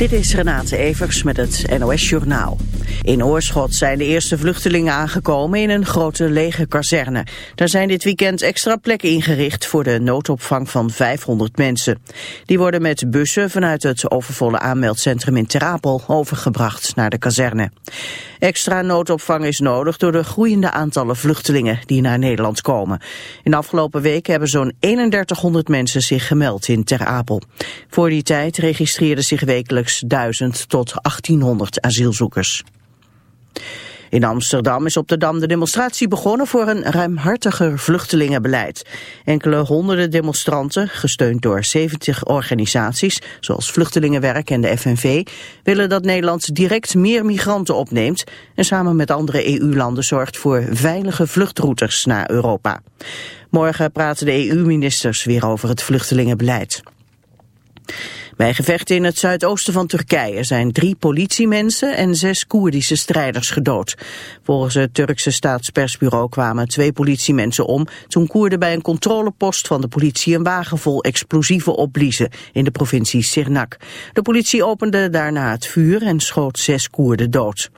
Dit is Renate Evers met het NOS Journaal. In Oorschot zijn de eerste vluchtelingen aangekomen in een grote lege kazerne. Daar zijn dit weekend extra plekken ingericht voor de noodopvang van 500 mensen. Die worden met bussen vanuit het overvolle aanmeldcentrum in Terapel overgebracht naar de kazerne. Extra noodopvang is nodig door de groeiende aantallen vluchtelingen die naar Nederland komen. In de afgelopen weken hebben zo'n 3100 mensen zich gemeld in Ter Apel. Voor die tijd registreerden zich wekelijks 1000 tot 1800 asielzoekers. In Amsterdam is op de Dam de demonstratie begonnen voor een ruimhartiger vluchtelingenbeleid. Enkele honderden demonstranten, gesteund door 70 organisaties, zoals Vluchtelingenwerk en de FNV, willen dat Nederland direct meer migranten opneemt en samen met andere EU-landen zorgt voor veilige vluchtroutes naar Europa. Morgen praten de EU-ministers weer over het vluchtelingenbeleid. Bij gevechten in het zuidoosten van Turkije zijn drie politiemensen en zes Koerdische strijders gedood. Volgens het Turkse staatspersbureau kwamen twee politiemensen om toen Koerden bij een controlepost van de politie een wagen vol explosieven opbliezen in de provincie Sirnak. De politie opende daarna het vuur en schoot zes Koerden dood.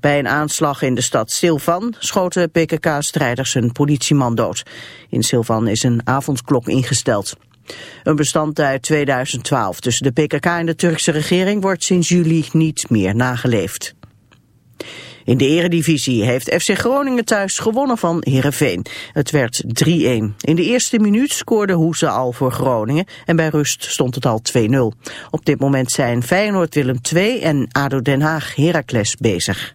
Bij een aanslag in de stad Silvan schoten PKK-strijders een politieman dood. In Silvan is een avondklok ingesteld. Een bestand uit 2012 tussen de PKK en de Turkse regering wordt sinds juli niet meer nageleefd. In de eredivisie heeft FC Groningen thuis gewonnen van Heerenveen. Het werd 3-1. In de eerste minuut scoorde Hoese al voor Groningen en bij rust stond het al 2-0. Op dit moment zijn Feyenoord Willem II en ADO Den Haag Heracles bezig.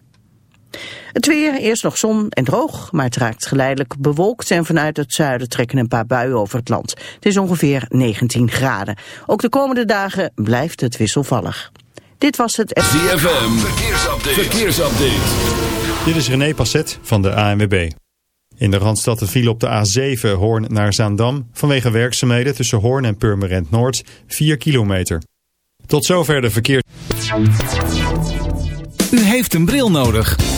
Het weer, eerst nog zon en droog, maar het raakt geleidelijk bewolkt en vanuit het zuiden trekken een paar buien over het land. Het is ongeveer 19 graden. Ook de komende dagen blijft het wisselvallig. Dit was het... ZFM, verkeersupdate. verkeersupdate. Dit is René Passet van de ANWB. In de Randstad viel op de A7 Hoorn naar Zaandam vanwege werkzaamheden tussen Hoorn en Purmerend Noord 4 kilometer. Tot zover de verkeer. U heeft een bril nodig.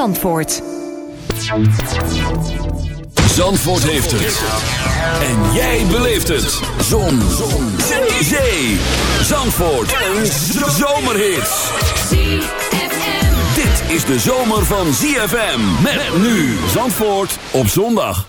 Zandvoort. Zandvoort heeft het. En jij beleeft het. Zon. Zon. Zee. Zee. Zandvoort. Een zomerhit. Dit is de zomer van ZFM. Met nu Zandvoort op zondag.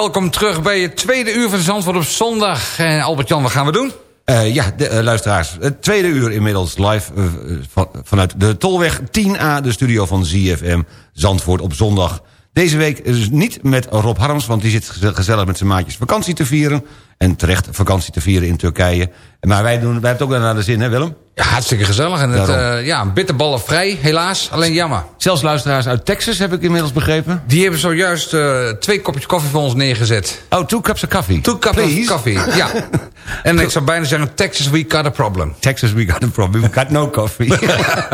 Welkom terug bij het tweede uur van Zandvoort op zondag. En Albert-Jan, wat gaan we doen? Uh, ja, de, uh, luisteraars. Het tweede uur inmiddels live uh, van, vanuit de Tolweg 10A... de studio van ZFM Zandvoort op zondag. Deze week dus niet met Rob Harms... want die zit gezellig met zijn maatjes vakantie te vieren. En terecht vakantie te vieren in Turkije. Maar wij, doen, wij hebben het ook naar de zin, hè Willem? Ja, hartstikke gezellig. En het, uh, ja, bitterballen vrij, helaas. Alleen jammer. Zelfs luisteraars uit Texas heb ik inmiddels begrepen. Die hebben zojuist uh, twee kopjes koffie voor ons neergezet. Oh, two cups of coffee. Two cups of coffee, ja. en ik zou bijna zeggen, Texas, we got a problem. Texas, we got a problem. We got no coffee.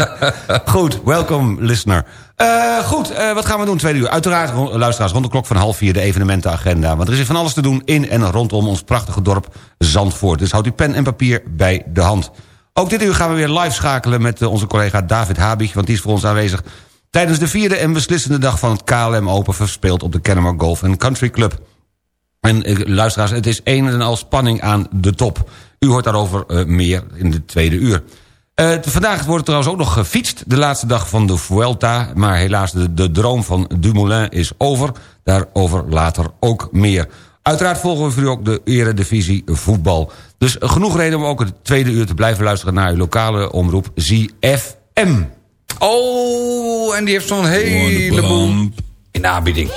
goed, welkom listener. Uh, goed, wat gaan we doen tweede uur? Uiteraard, luisteraars, rond de klok van half vier de evenementenagenda. Want er is van alles te doen in en rondom ons prachtige dorp Zandvoort. Dus houd uw pen en papier bij de hand. Ook dit uur gaan we weer live schakelen met uh, onze collega David Habig... want die is voor ons aanwezig tijdens de vierde en beslissende dag... van het KLM Open verspeeld op de Kennemer Golf Country Club. En luisteraars, het is een en al spanning aan de top. U hoort daarover meer in de tweede uur. Vandaag wordt trouwens ook nog gefietst. De laatste dag van de Vuelta. Maar helaas, de, de droom van Dumoulin is over. Daarover later ook meer. Uiteraard volgen we voor u ook de eredivisie voetbal. Dus genoeg reden om ook het tweede uur te blijven luisteren... naar uw lokale omroep ZFM. Oh, en die heeft zo'n heleboel in aanbieding.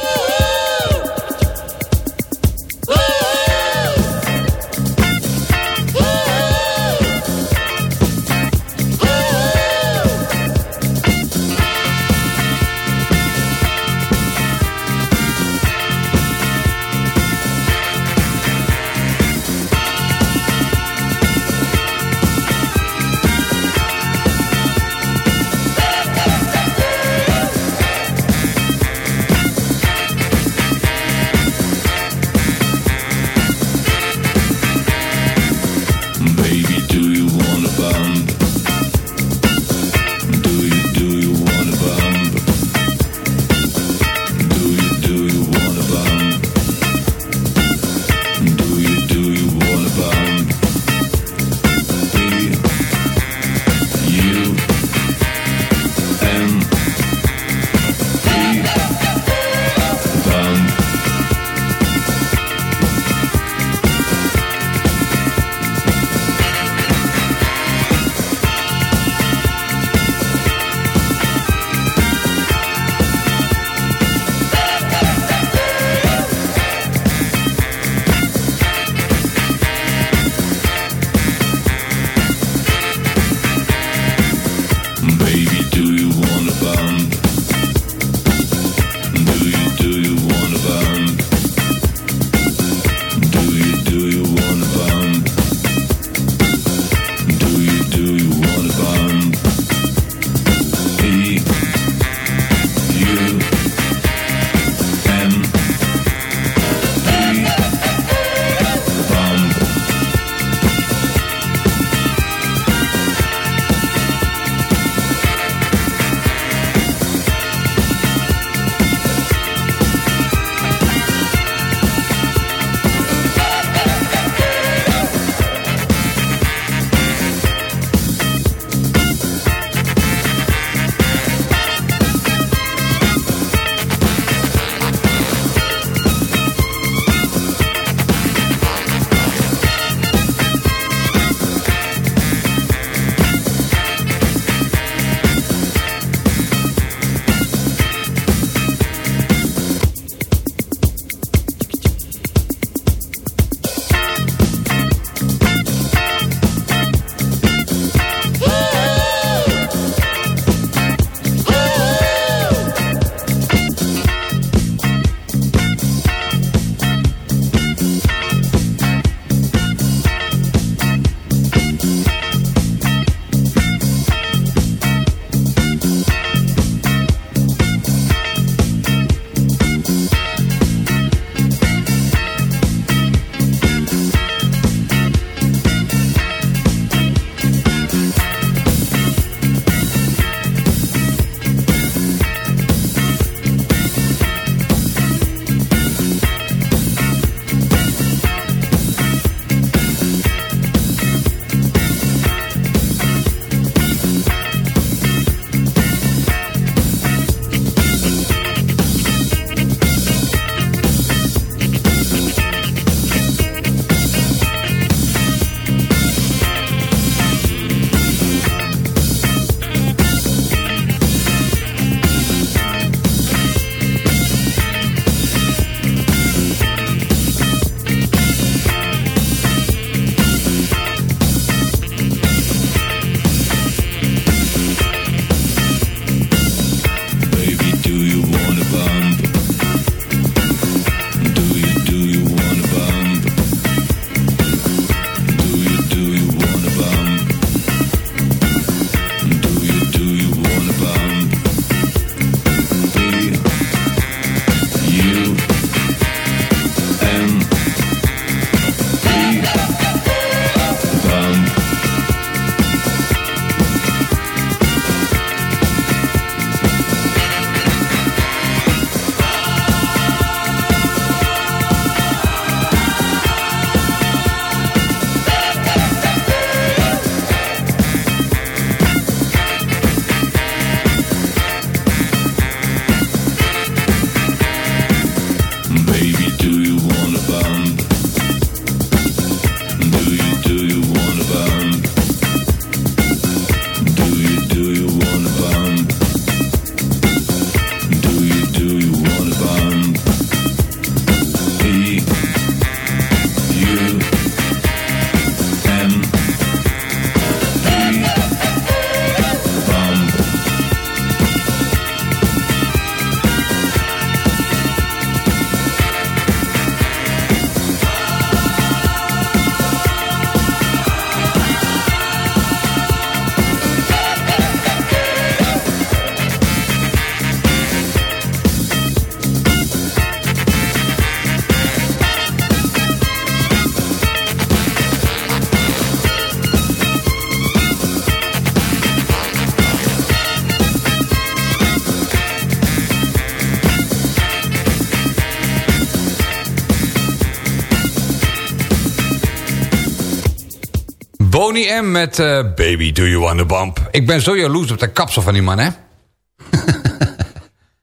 M met eh, Baby Do You Want a Bump. Ik ben zo jaloers op de kapsel van die man, hè?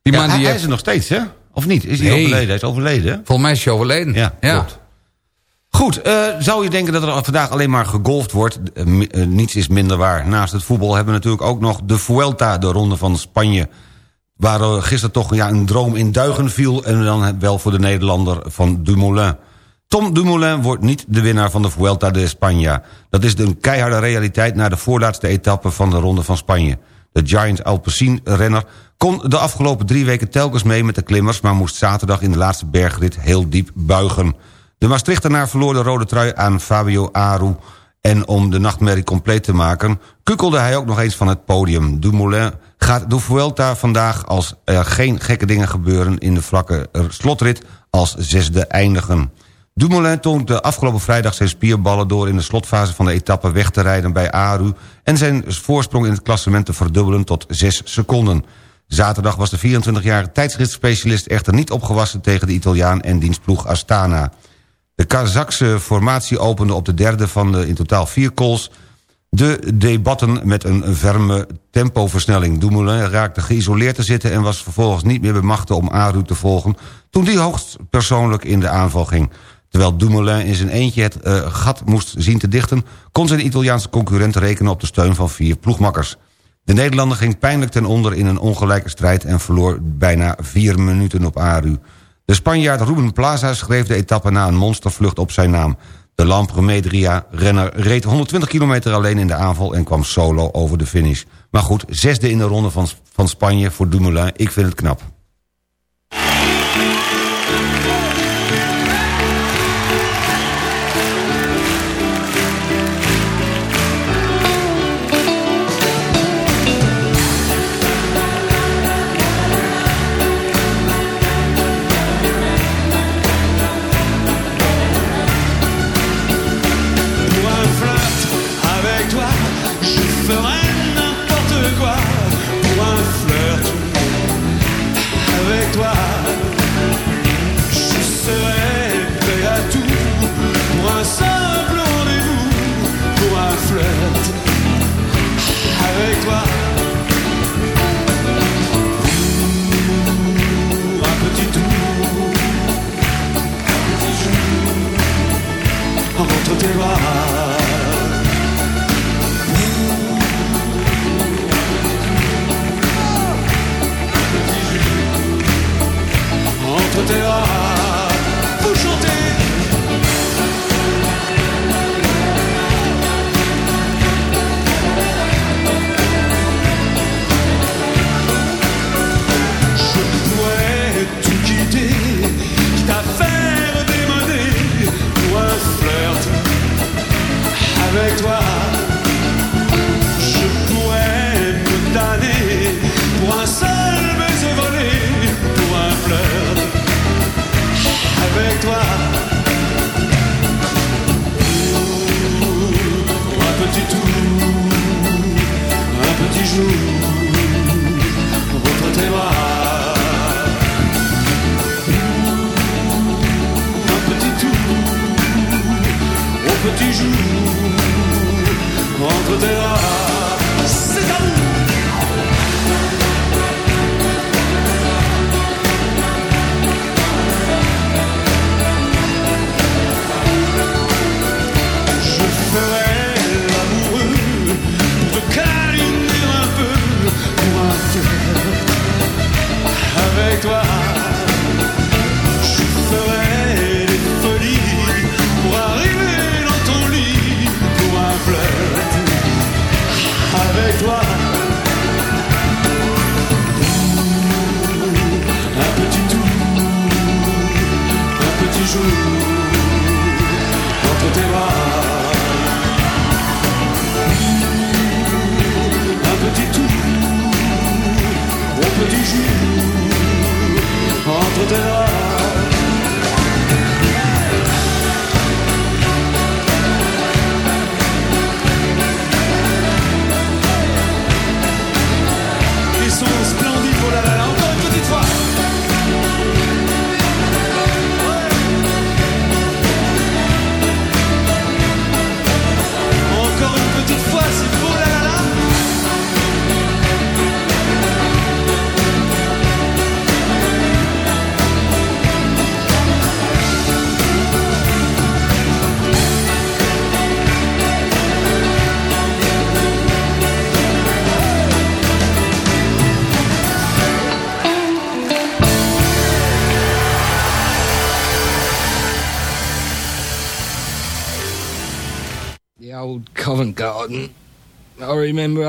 die Ja, man die hij heeft- is er nog steeds, hè? Of niet? Is hij Nee. overleden? Hij is overleden, hè? Volgens mij is hij overleden. Ja, klopt. Goed, eh, zou je denken dat er vandaag alleen maar gegolfd wordt? Eh, niets is minder waar. Naast het voetbal hebben we natuurlijk ook nog de Vuelta, de ronde van Spanje. Waar gisteren toch ja, een droom in duigen viel... en dan wel voor de Nederlander van Dumoulin. Tom Dumoulin wordt niet de winnaar van de Vuelta de España. Dat is een keiharde realiteit na de voorlaatste etappe van de ronde van Spanje. De Giant Alpecin-renner kon de afgelopen drie weken telkens mee met de klimmers... maar moest zaterdag in de laatste bergrit heel diep buigen. De Maastrichtenaar verloor de rode trui aan Fabio Aru... en om de nachtmerrie compleet te maken... kukkelde hij ook nog eens van het podium. Dumoulin gaat de Vuelta vandaag als er geen gekke dingen gebeuren... in de vlakke eh, slotrit als zesde eindigen. Dumoulin toont de afgelopen vrijdag zijn spierballen door... in de slotfase van de etappe weg te rijden bij Aru... en zijn voorsprong in het klassement te verdubbelen tot 6 seconden. Zaterdag was de 24-jarige tijdschriftspecialist echter niet opgewassen... tegen de Italiaan en dienstploeg Astana. De Kazakse formatie opende op de derde van de in totaal vier calls... de debatten met een ferme tempoversnelling. Dumoulin raakte geïsoleerd te zitten... en was vervolgens niet meer bemachtigd om Aru te volgen... toen die hoogstpersoonlijk in de aanval ging. Terwijl Dumoulin in zijn eentje het eh, gat moest zien te dichten... kon zijn Italiaanse concurrent rekenen op de steun van vier ploegmakkers. De Nederlander ging pijnlijk ten onder in een ongelijke strijd... en verloor bijna vier minuten op Aru. De Spanjaard Ruben Plaza schreef de etappe na een monstervlucht op zijn naam. De Lampre-Medria-renner reed 120 kilometer alleen in de aanval... en kwam solo over de finish. Maar goed, zesde in de ronde van, van Spanje voor Dumoulin. Ik vind het knap.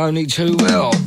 Only too well.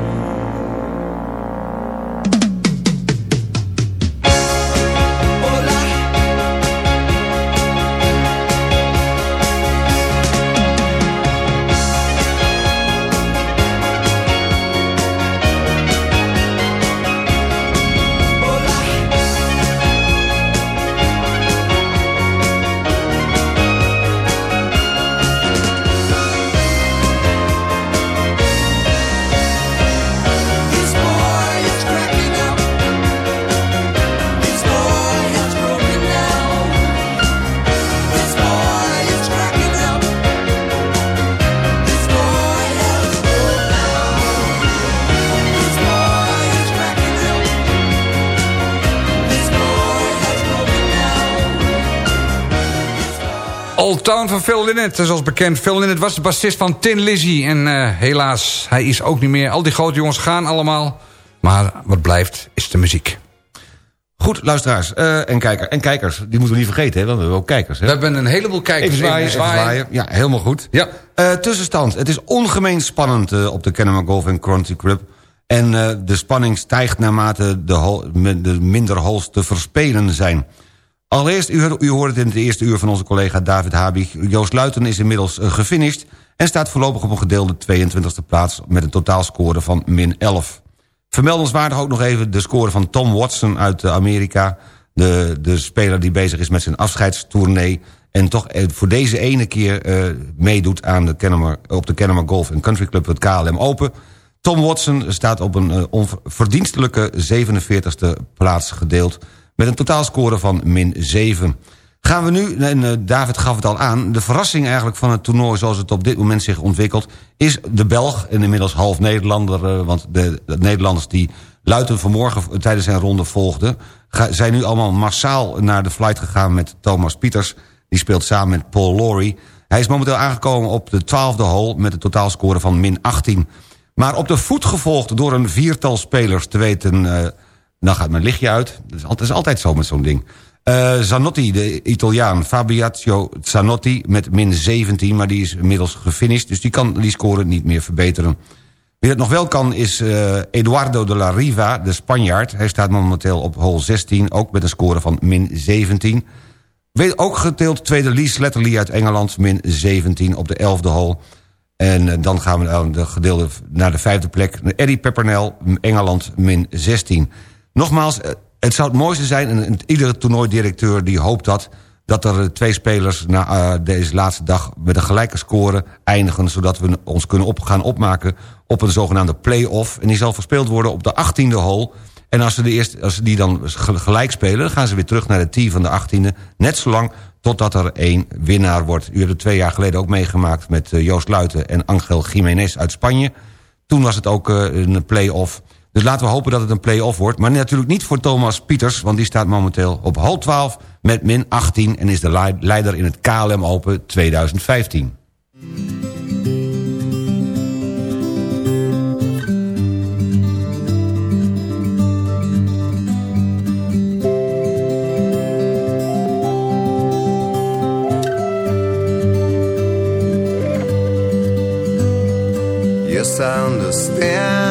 Old Town van Phil Lynott, zoals bekend. Phil Lynott was de bassist van Tin Lizzy. En eh, helaas, hij is ook niet meer. Al die grote jongens gaan allemaal. Maar wat blijft, is de muziek. Goed, luisteraars eh, en, kijker, en kijkers. Die moeten we niet vergeten, hè, want we hebben ook kijkers. Hè? We hebben een heleboel kijkers. Even zwaaien, Even even zwaaien. Ja, helemaal goed. Ja. Eh, tussenstand. Het is ongemeen spannend op de Kennemer Golf Country Club. En de spanning stijgt naarmate de minder holes te verspelen zijn. Allereerst, u, u hoort het in het eerste uur van onze collega David Habig. Joost Luiten is inmiddels eh, gefinished... en staat voorlopig op een gedeelde 22e plaats... met een totaalscore van min 11. Vermeldenswaardig ook nog even de score van Tom Watson uit eh, Amerika. De, de speler die bezig is met zijn afscheidstournee... en toch eh, voor deze ene keer meedoet aan de op de Kennemer Golf Country Club... het KLM Open. Tom Watson staat op een onverdienstelijke 47e plaats gedeeld... met een totaalscore van min 7. Gaan we nu, en eh, David gaf het al aan... de verrassing eigenlijk van het toernooi zoals het op dit moment zich ontwikkelt... is de Belg, en inmiddels half Nederlander... eh, want de, de Nederlanders die Luiten vanmorgen tijdens zijn ronde volgden... zijn nu allemaal massaal naar de flight gegaan met Thomas Pieters. Die speelt samen met Paul Lawrie. Hij is momenteel aangekomen op de twaalfde hole... met een totaalscore van min 18. Maar op de voet gevolgd door een viertal spelers... te weten, eh, dan gaat mijn lichtje uit. Dat is altijd, dat is altijd zo met zo'n ding. Eh, Zanotti, de Italiaan, Fabiazio Zanotti met min 17... maar die is inmiddels gefinished, dus die kan die score niet meer verbeteren. Wie het nog wel kan is eh, Eduardo de la Riva, de Spanjaard. Hij staat momenteel op hole 16, ook met een score van min 17. Weet ook geteeld tweede Lee Sletterly uit Engeland, min 17 op de 11e hole. En eh, dan gaan we naar de gedeelde naar de vijfde plek. Eddie Peppernell, Engeland, min 16. Nogmaals, eh, het zou het mooiste zijn... en iedere toernooidirecteur die hoopt dat... dat er twee spelers na uh, deze laatste dag met een gelijke score eindigen... zodat we ons kunnen gaan opmaken op een zogenaamde play-off. En die zal verspeeld worden op de 18e hole. En als ze, de als die dan gelijk spelen, dan gaan ze weer terug naar de tee van de 18e. Net zolang totdat er één winnaar wordt. U hebt het twee jaar geleden ook meegemaakt met Joost Luiten en Angel Jiménez uit Spanje. Toen was het ook een play-off. Dus laten we hopen dat het een play-off wordt. Maar natuurlijk niet voor Thomas Pieters, want die staat momenteel op hal 12 met min 18... en is de leider in het KLM Open 2015. Yes, I understand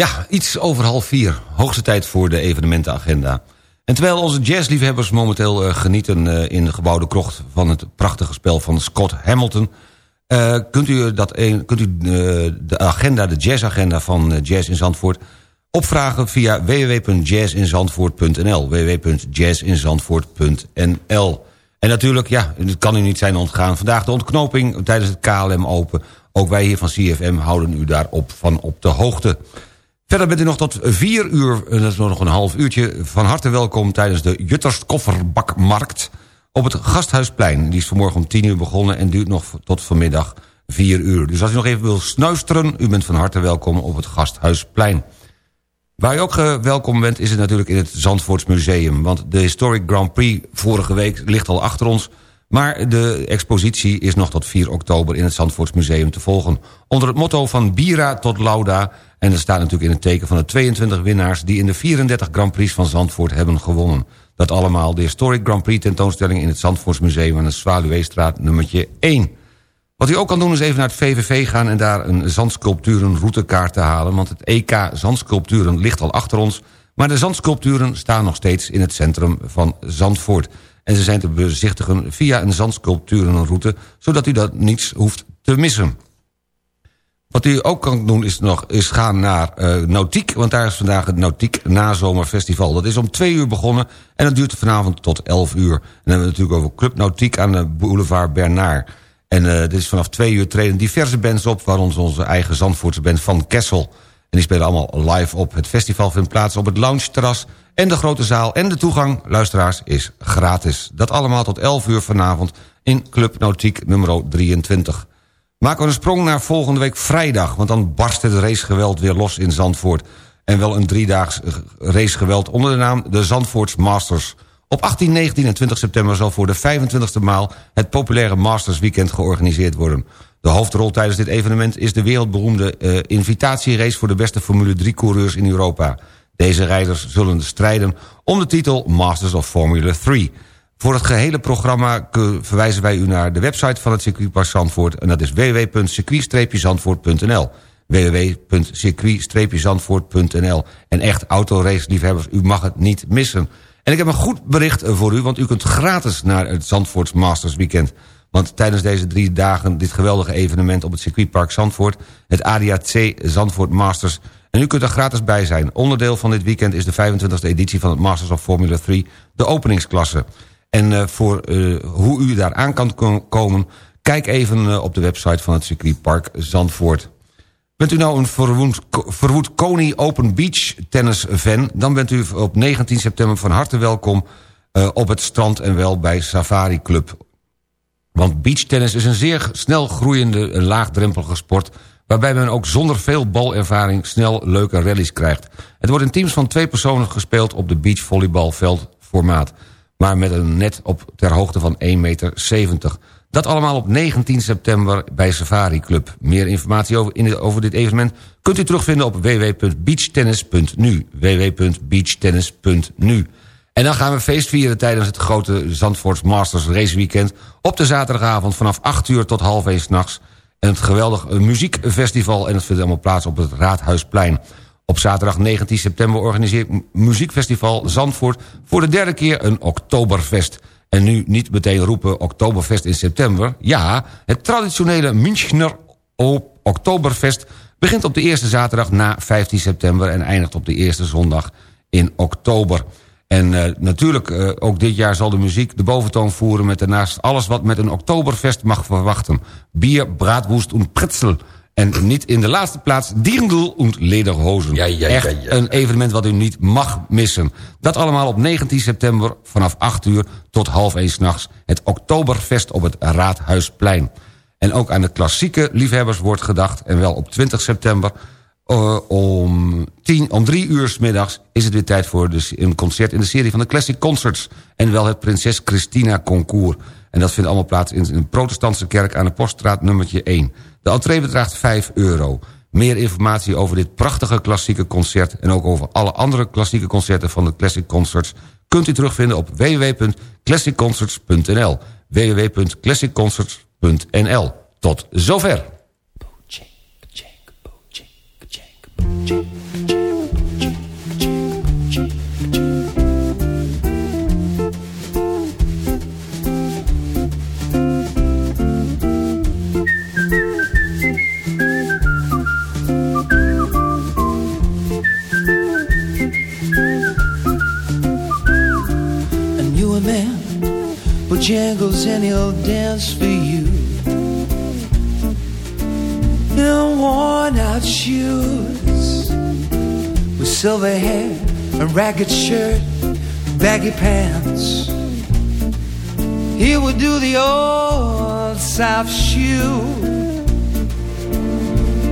Ja, iets over half vier. Hoogste tijd voor de evenementenagenda. En terwijl onze jazzliefhebbers momenteel eh, genieten eh, in de gebouwde krocht... van het prachtige spel van Scott Hamilton... eh, kunt u, dat een, kunt u de agenda, de jazzagenda van Jazz in Zandvoort... opvragen via www.jazzinzandvoort.nl www.jazzinzandvoort.nl En natuurlijk, ja, het kan u niet zijn ontgaan... vandaag de ontknoping tijdens het KLM Open... Ook wij hier van CFM houden u daarop van op de hoogte. Verder bent u nog tot vier uur, eh, dat is nog een half uurtje... van harte welkom tijdens de Jutters Kofferbakmarkt... op het Gasthuisplein. Die is vanmorgen om tien uur begonnen en duurt nog tot vanmiddag vier uur. Dus als u nog even wil snuisteren, u bent van harte welkom op het Gasthuisplein. Waar u ook eh, welkom bent is het natuurlijk in het Zandvoorts Museum. Want de Historic Grand Prix vorige week ligt al achter ons... maar de expositie is nog tot 4 oktober in het Zandvoorts Museum te volgen. Onder het motto van Bira tot Lauda... en dat staat natuurlijk in het teken van de 22 winnaars... die in de 34 Grand Prix van Zandvoort hebben gewonnen. Dat allemaal de Historic Grand Prix tentoonstelling... in het Zandvoorts Museum aan de Zwaluweestraat nummertje 1. Wat u ook kan doen is even naar het VVV gaan... en daar een zandsculpturen routekaart te halen... want het EK Zandsculpturen ligt al achter ons... maar de zandsculpturen staan nog steeds in het centrum van Zandvoort. En ze zijn te bezichtigen via een zandsculpturenroute... zodat u dat niets hoeft te missen. Wat u ook kan doen is, nog, is gaan naar uh, Nautiek... want daar is vandaag het Nautiek Nazomerfestival. Dat is om twee uur begonnen en dat duurt vanavond tot elf uur. En dan hebben we natuurlijk over Club Nautiek aan de boulevard Bernard... En uh, dit is vanaf twee uur treden diverse bands op... waaronder onze eigen Zandvoortse band Van Kessel. En die spelen allemaal live op. Het festival vindt plaats op het lounge-terras en de grote zaal. En de toegang, luisteraars, is gratis. Dat allemaal tot 11 uur vanavond in Club Nautiek nummer 23. Maken we een sprong naar volgende week vrijdag... want dan barst het racegeweld weer los in Zandvoort. En wel een driedaags racegeweld onder de naam de Zandvoorts Masters... Op 18, 19 en 20 september zal voor de 25e maal... het populaire Masters Weekend georganiseerd worden. De hoofdrol tijdens dit evenement is de wereldberoemde uh, invitatierace... voor de beste Formule 3-coureurs in Europa. Deze rijders zullen strijden om de titel Masters of Formula 3. Voor het gehele programma verwijzen wij u naar de website van het circuitpark Zandvoort... en dat is www.circuit-zandvoort.nl www.circuit-zandvoort.nl En echt autoraceliefhebbers, u mag het niet missen... En ik heb een goed bericht voor u, want u kunt gratis naar het Zandvoorts Masters Weekend. Want tijdens deze drie dagen dit geweldige evenement op het circuitpark Zandvoort... het ADAC Zandvoort Masters... en u kunt er gratis bij zijn. Onderdeel van dit weekend is de 25e editie van het Masters of Formula 3... de openingsklasse. En uh, voor uh, hoe u daar aan kan komen... kijk even uh, op de website van het circuitpark Zandvoort. Bent u nou een verwoed, verwoed Kony Open Beach tennis fan... dan bent u op 19 september van harte welkom op het strand... en wel bij Safari Club. Want beachtennis is een zeer snel groeiende en laagdrempelige sport... waarbij men ook zonder veel balervaring snel leuke rallies krijgt. Het wordt in teams van twee personen gespeeld op de beachvolleybalveldformaat... maar met een net op ter hoogte van 1,70 meter. Dat allemaal op 19 september bij Safari Club. Meer informatie over, in, over dit evenement kunt u terugvinden op www.beachtennis.nu. www.beachtennis.nu. En dan gaan we feest vieren tijdens het grote Zandvoorts Masters Race Weekend... op de zaterdagavond vanaf 8 uur tot half 1 s'nachts. En het geweldig muziekfestival en het vindt allemaal plaats op het Raadhuisplein. Op zaterdag 19 september organiseert Muziekfestival Zandvoort... voor de derde keer een Oktoberfest... En nu niet meteen roepen Oktoberfest in september. Ja, het traditionele Münchner Oktoberfest begint op de eerste zaterdag na 15 september... en eindigt op de eerste zondag in oktober. En uh, natuurlijk, uh, ook dit jaar zal de muziek de boventoon voeren... met daarnaast alles wat met een Oktoberfest mag verwachten. Bier, braadwoest en pretzel... En niet in de laatste plaats Dirndl und Lederhozen. Ja, ja, Echt ja, ja. een evenement wat u niet mag missen. Dat allemaal op 19 september vanaf 8 uur tot half 1 s'nachts. Het Oktoberfest op het Raadhuisplein. En ook aan de klassieke liefhebbers wordt gedacht. En wel op 20 september uh, om, 10, om 3 uur 's middags... is het weer tijd voor de, een concert in de serie van de Classic Concerts. En wel het Prinses Christina Concours. En dat vindt allemaal plaats in een protestantse kerk aan de Poststraat nummertje 1. De entree bedraagt 5 euro. Meer informatie over dit prachtige klassieke concert... en ook over alle andere klassieke concerten van de Classic Concerts... kunt u terugvinden op www.classicconcerts.nl www.classicconcerts.nl Tot zover. And you a man, Bojangles and he'll dance for you. In worn out shoes, with silver hair, a ragged shirt, baggy pants. He would do the old South shoe.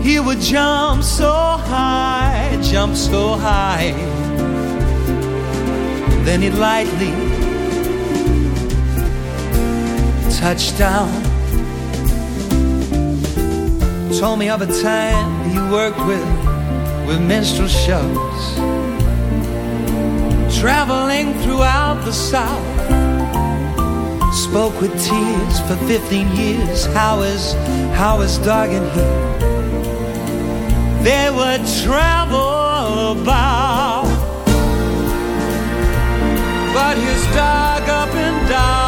He would jump so high, jump so high. Then he'd lightly touch down. Told me of a time he worked with with minstrel shows, traveling throughout the South. Spoke with tears for 15 years. How is how is dog and he? They would travel about, but his dog up and died.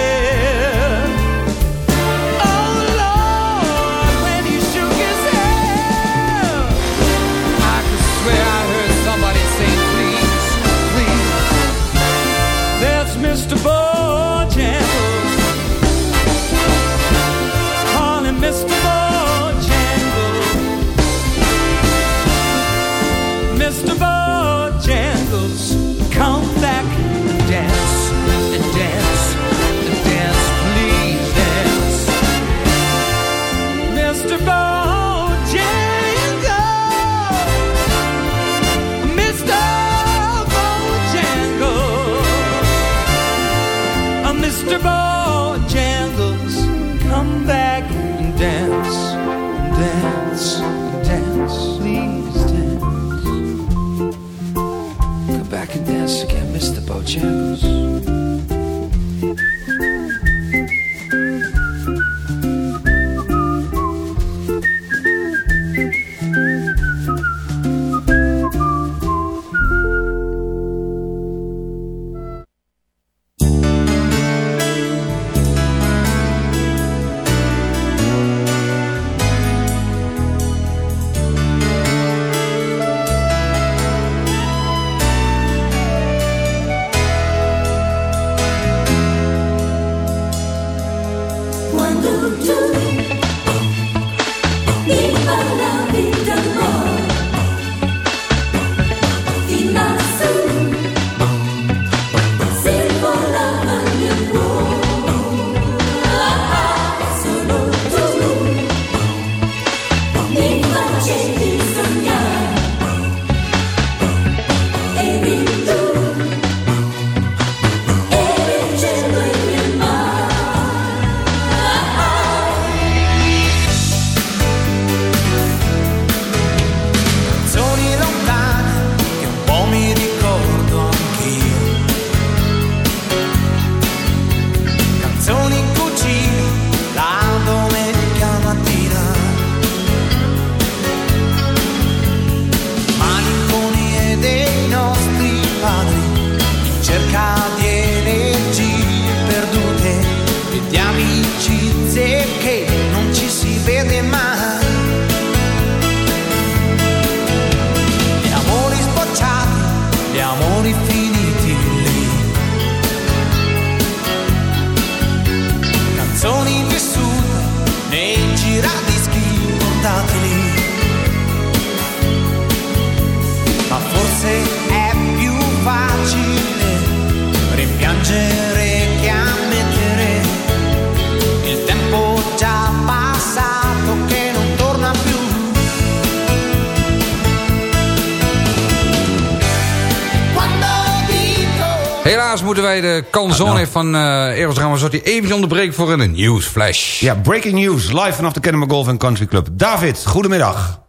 De canzone van eh Eros Ramazzotti even onderbreken voor een nieuwsflash. Ja, breaking news, live vanaf de Kennemer Golf Country Club. David, goedemiddag.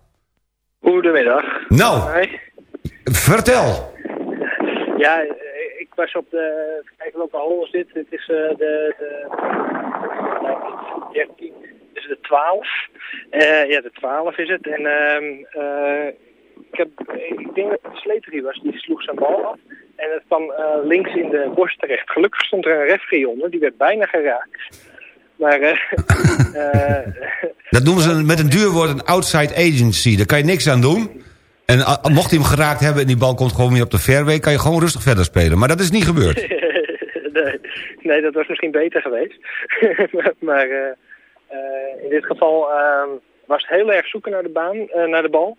Goedemiddag. Nou, vertel. Ja, ik was op de... even Kijken welke hol is dit? Dit is eh, de... de nee, 13. Dit is de 12. Eh, ja, de 12 is het. En ehm eh, ik, heb, ik denk dat het de Sleterie was. Die sloeg zijn bal af. En het kwam eh, links in de borst terecht. Gelukkig stond er een referee onder. Die werd bijna geraakt. Maar... eh eh, Dat noemen ze met een duur woord een outside agency. Daar kan je niks aan doen. En mocht hij hem geraakt hebben en die bal komt gewoon weer op de fairway... kan je gewoon rustig verder spelen. Maar dat is niet gebeurd. nee, nee, dat was misschien beter geweest. maar in dit geval ehm, was het heel erg zoeken naar de baan, naar de bal.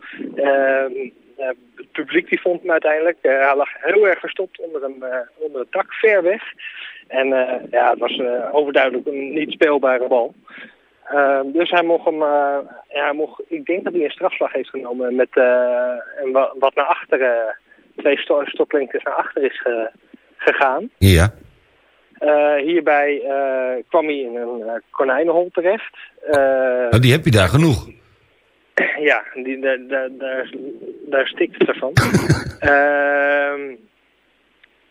Het publiek die vond hem uiteindelijk. Eh, hij lag heel erg verstopt onder een, eh, onder een tak, ver weg. En eh, ja, het was overduidelijk een niet speelbare bal. Ehm, dus hij mocht hem, ja, hij mocht, ik denk dat hij een strafslag heeft genomen met wa- wat naar achteren, twee sto naar achter is ge- gegaan. Ja. Hierbij kwam hij in een konijnenhol terecht. Nou, die heb je daar genoeg. ja, die, daar, daar, daar, daar stikt het ervan. Ehm,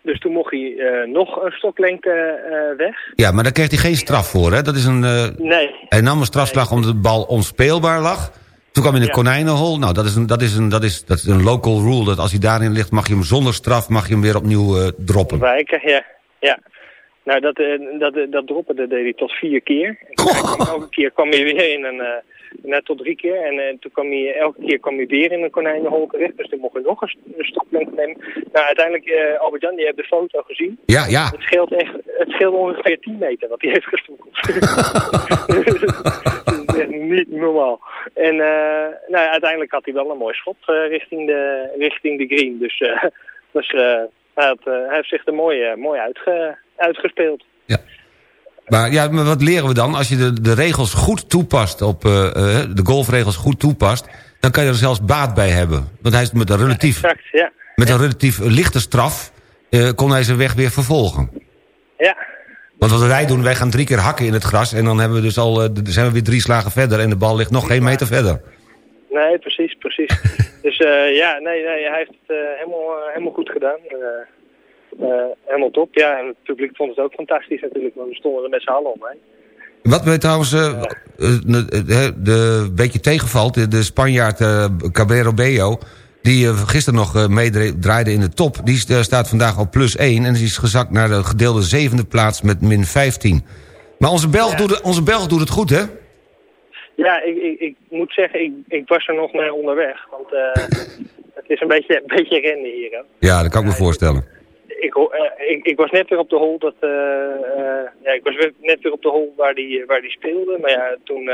dus toen mocht hij eh, nog een stoklengte eh, weg. Ja, maar daar kreeg hij geen straf voor, hè? Dat is een... eh, Nee, Hij nam een strafslag omdat de bal onspeelbaar lag. Toen kwam hij in de Ja. konijnenhol. Nou, dat is, een, dat, is een, dat, is, dat is een local rule. Dat als hij daarin ligt, mag je hem zonder straf mag je hem weer opnieuw droppen. wijken, ja. ja. Nou, dat, dat, dat droppen dat deed hij tot vier keer. En elke keer kwam hij weer in een... eh net tot drie keer. En eh, toen kwam hij, elke keer kwam hij weer in een konijnenhol terecht. Dus toen mocht hij nog een, een nemen. Nou, uiteindelijk, eh Albert-Jan, die heeft de foto gezien. Ja, ja. Het scheelt echt, het scheelt ongeveer 10 meter wat hij heeft gestoppeld. dat is echt niet normaal. En eh, nou, ja, uiteindelijk had hij wel een mooi schot eh, richting, de, richting de green. Dus, eh, dus eh, hij, had, eh, hij heeft zich er mooi, eh, mooi uitge, uitgespeeld. Maar, ja, maar wat leren we dan? Als je de, de regels goed toepast, op, eh, eh, de golfregels goed toepast... dan kan je er zelfs baat bij hebben. Want hij is met een relatief, Exact, ja. met een relatief lichte straf... eh, kon hij zijn weg weer vervolgen. Ja, Want wat wij doen, wij gaan drie keer hakken in het gras... en dan hebben we dus al, zijn we weer drie slagen verder... en de bal ligt nog geen meter verder. nee, precies, precies. dus ja, nee, nee, hij heeft het helemaal, helemaal goed gedaan. Eh, eh, helemaal top, ja. En het publiek vond het ook fantastisch natuurlijk, want we stonden er met z'n allen omheen. Wat mij trouwens eh, eh, de, de beetje tegenvalt... de, de Spanjaard eh, Cabrero Bello... die eh, gisteren nog eh, meedraaide in de top... die eh, staat vandaag op plus 1... en die is gezakt naar de gedeelde zevende plaats met min 15. Maar onze Belg, doet, het, onze Belg doet het goed, hè? Ja, ik, ik, ik moet zeggen, ik, ik was er nog mee onderweg. Want eh, het is een beetje, een beetje rennen hier. Hè. Ja, dat kan ik me voorstellen. Ik, eh, ik, ik was net weer op de hol dat, eh, eh, ja, ik was weer, net weer op de hol waar die, waar die speelde. Maar ja, toen,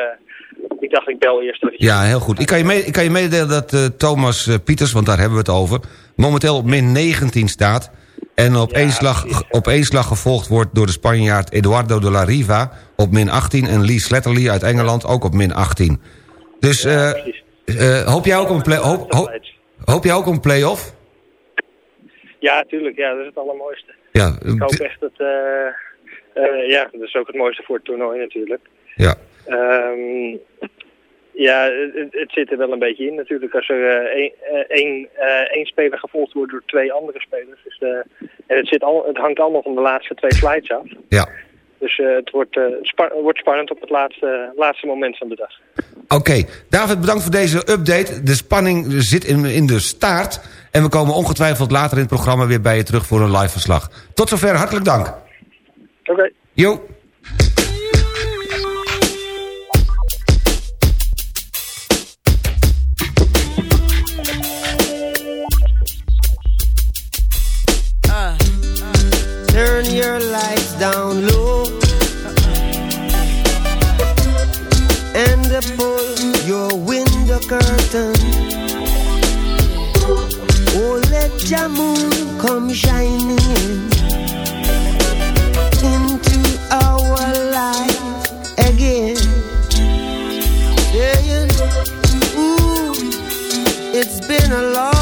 ik dacht ik bel eerst even. Ja, heel goed. Ik kan je, mee, ik kan je mededelen dat Thomas Pieters, want daar hebben we het over... momenteel op min 19 staat... en op, één slag, op één slag gevolgd wordt door de Spanjaard Eduardo de la Riva... op min 18 en Lee Sletterly uit Engeland ook op min 18. Dus hoop jij ook een hoop, hoop, hoop jij ook een play-off? Ja, tuurlijk. Ja, dat is het allermooiste. Ja, Ik hoop echt dat, eh, eh, ja, dat is ook het mooiste voor het toernooi natuurlijk. ja. Ehm, ja, het, zit er wel een beetje in natuurlijk als er eh, één, één, één speler gevolgd wordt door twee andere spelers. Dus, en het, zit al, het hangt allemaal van de laatste twee slides af. Ja. Dus het wordt, spa- wordt spannend op het laatste, laatste moment van de dag. Oké, David, bedankt voor deze update. De spanning zit in, in de staart. En we komen ongetwijfeld later in het programma weer bij je terug voor een live verslag. Tot zover, hartelijk dank. Oké. Jo. Uh, turn your lights down low and pull your window curtain. Oh, let your moon come shining into our life again. Yeah. Ooh, it's been a long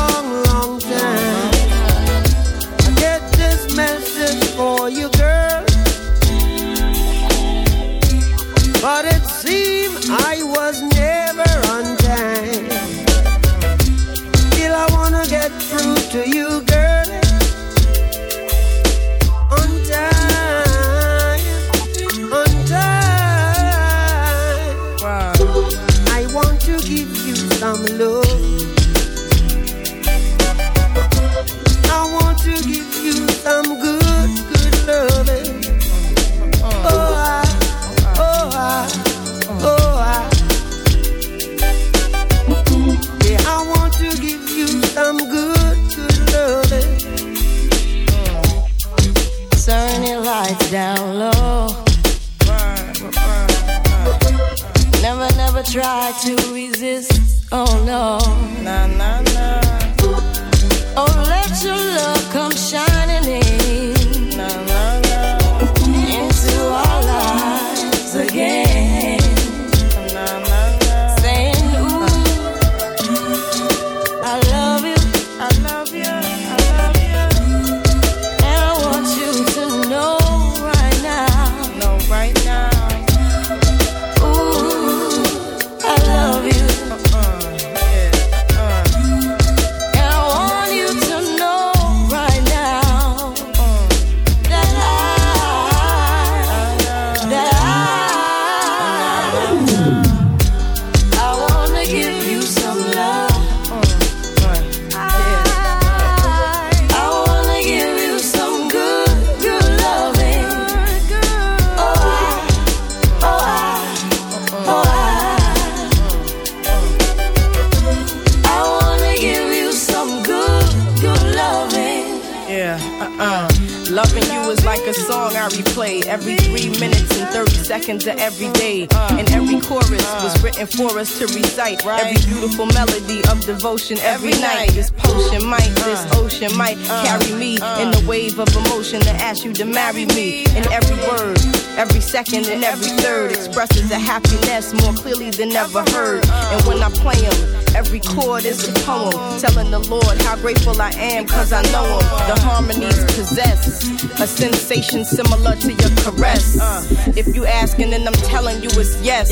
seconds of every day. And every chorus was written for us to recite. Every beautiful melody of devotion every night. This potion might, uh. this ocean might uh. carry me uh. in the wave of emotion to ask you to marry me. And every word, every second, and every third expresses a happiness more clearly than ever heard. And when I play them, every chord is a poem telling the Lord how grateful I am cause I know him. The harmonies possess a sensation similar to your caress. Uh. If you asking, then I'm telling you it's yes.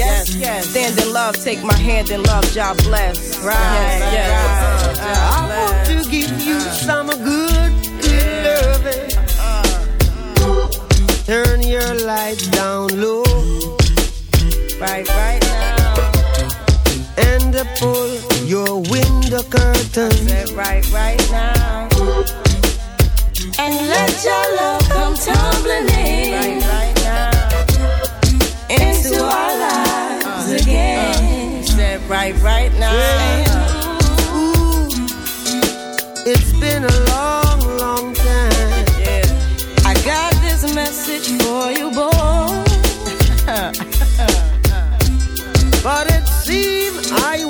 Stand in love, take my hand in love, job bless. Right. Yes, yes. I want to give you some good, good loving. Turn your lights down low. Right, right now. And pull your window curtains. Right, right now. And let your love come tumbling in. Right, right now. Into our lives uh, again. Uh, Said right, right now. Ooh, It's been a long, long time. Yeah. I got this message for you, boy. But it seemed I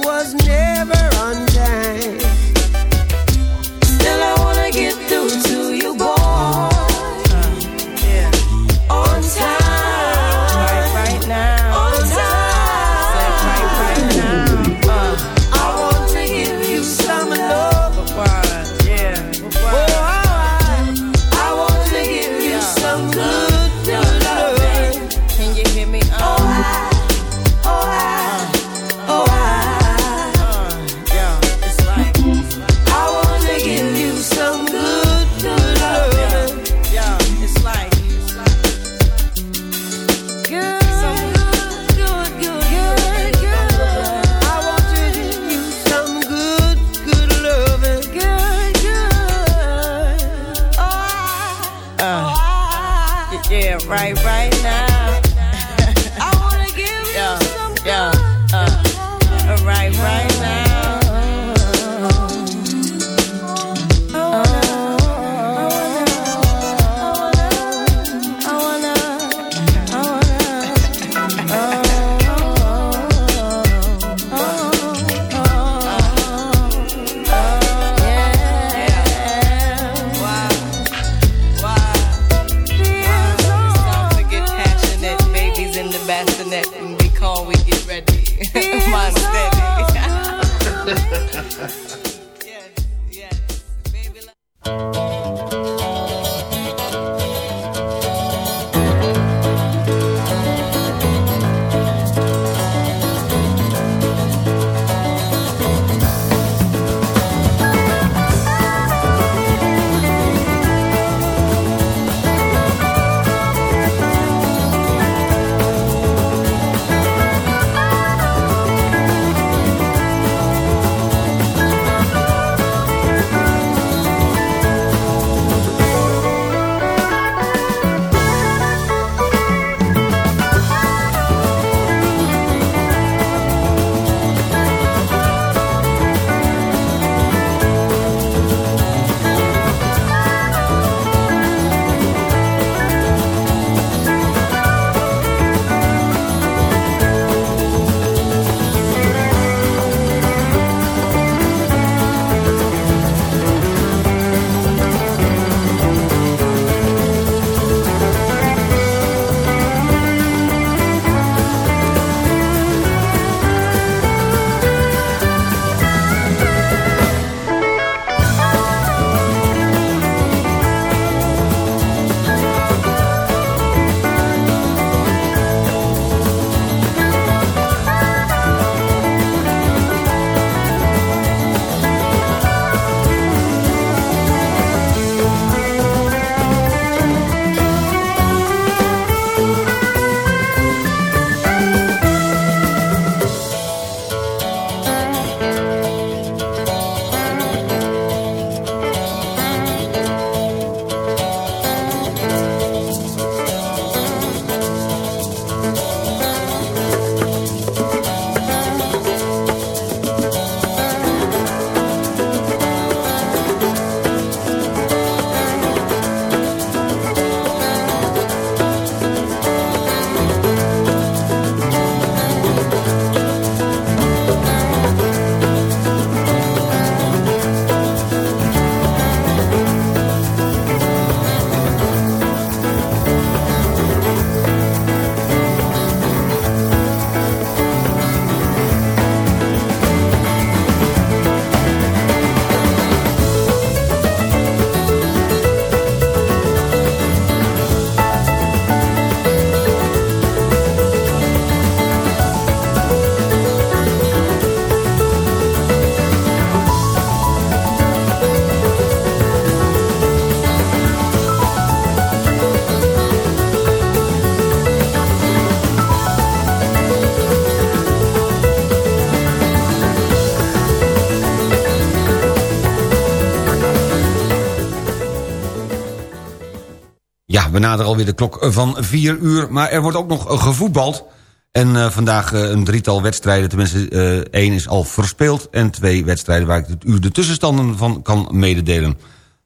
Naderen alweer de klok van 4 uur, maar er wordt ook nog gevoetbald. En uh, vandaag uh, een drietal wedstrijden, tenminste uh, één is al verspeeld... en twee wedstrijden waar ik u de tussenstanden van kan mededelen.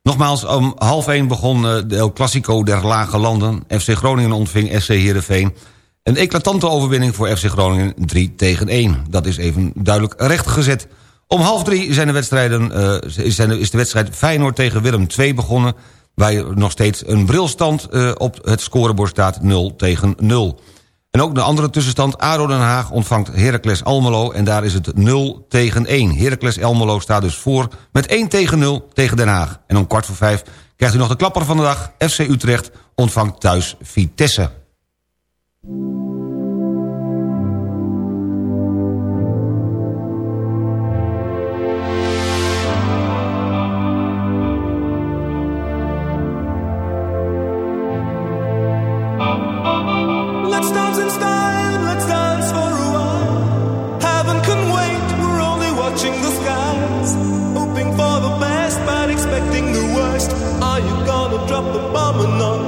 Nogmaals, om half één begon de El der Lage Landen. FC Groningen ontving FC Heerenveen. Een eclatante overwinning voor FC Groningen 3 tegen 1. Dat is even duidelijk rechtgezet. Om half drie zijn de wedstrijden, is, de wedstrijd Feyenoord tegen Willem 2 begonnen... waar nog steeds een brilstand op het scorebord staat 0 tegen 0. En ook de andere tussenstand, ADO Den Haag ontvangt Heracles Almelo... en daar is het 0 tegen 1. Heracles Almelo staat dus voor met 1 tegen 0 tegen Den Haag. En om kwart voor vijf krijgt u nog de klapper van de dag. FC Utrecht ontvangt thuis Vitesse. drop the bomb and not.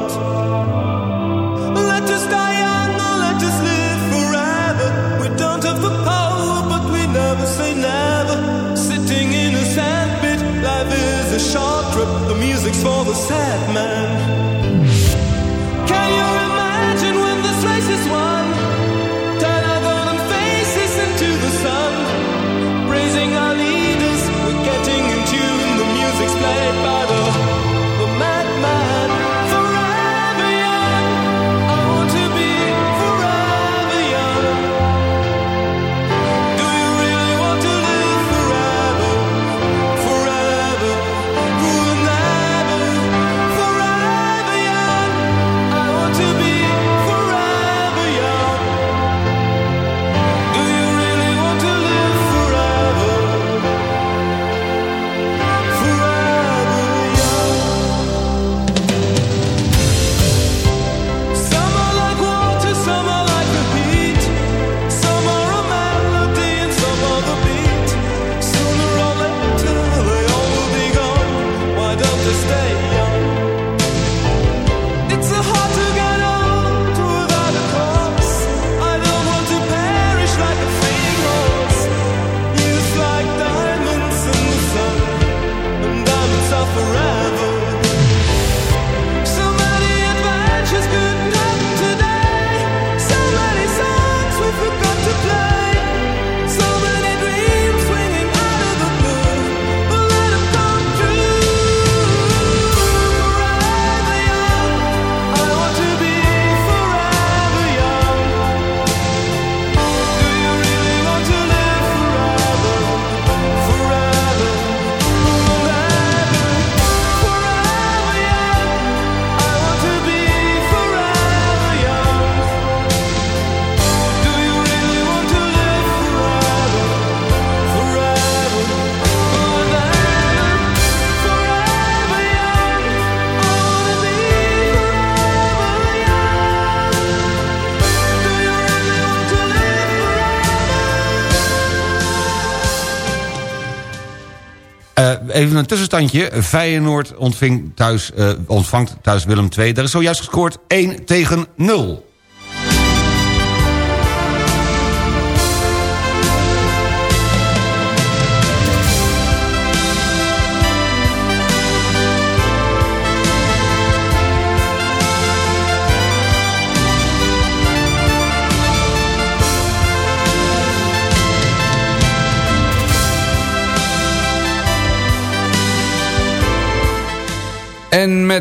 Even een tussenstandje. Feyenoord ontving thuis, uh, ontvangt thuis Willem II. Daar is zojuist gescoord 1 tegen 0.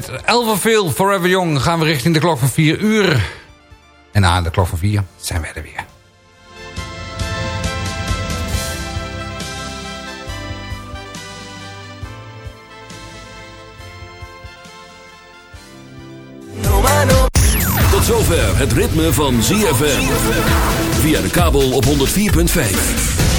Met Elverville Forever Young gaan we richting de klok van 4 uur. En aan de klok van 4 zijn wij er weer. Tot zover het ritme van ZFM. Via de kabel op 104.5.